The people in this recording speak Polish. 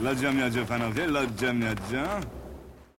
Lodzio miodzio, panowie, lodzio miodzio.